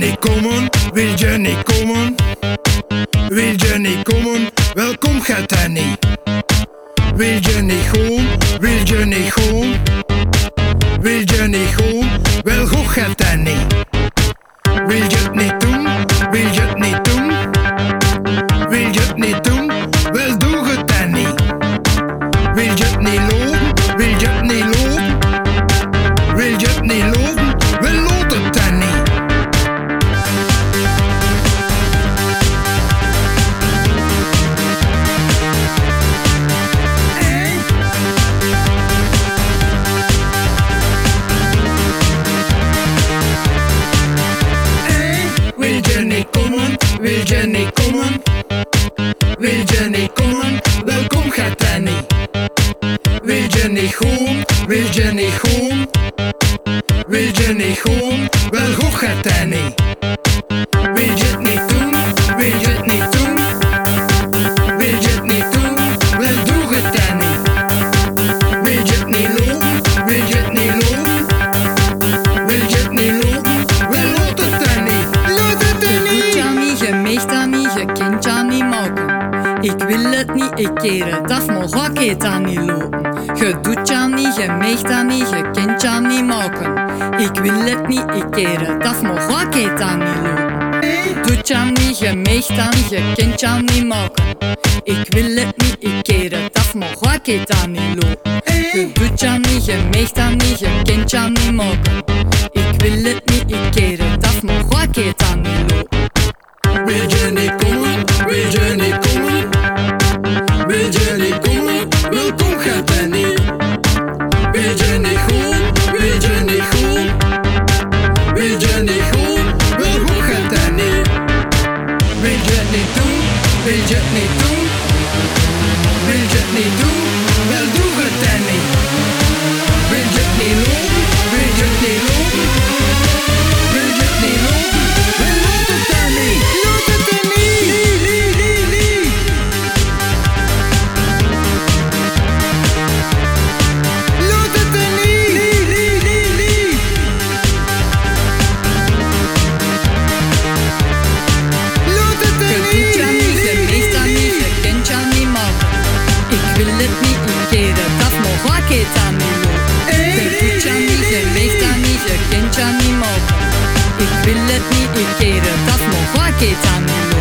Niet komen? Wil je niet komen? Wil je niet komen? Welkom gaat hij niet. Wil je niet? Wil je niet? Wil je niet gewoon? Wel goed gaat hij niet. Wil je het niet doen? Wil je het niet doen? Wil je het niet doen? Wil je niet komen? Wil je niet komen? Welkom gaat hij niet. Wil je niet gewoon? Wil je niet gewoon? Wil je niet gewoon? Ik maar ga ik het aan niet lopen. Je doet ja niet, je meegt dat niet, je kent ja niet maken. Ik wil het niet, ik maar ga ik het aan niet lopen. Doet ja niet, je meegt dat niet, je kent ja niet maken. Ik wil het niet, ik maar ga ik het aan niet lopen. Je doet ja niet, je meegt dat niet, je kent ja niet maken. Ik wil het niet, ik maar ga ik het aan niet lopen. Je Wil je het ik keer het af, ik aan niet. Je doet ja niet, je meest dat niet, je kent. Ik wil het niet, ik keer het maar ga ik aan niet.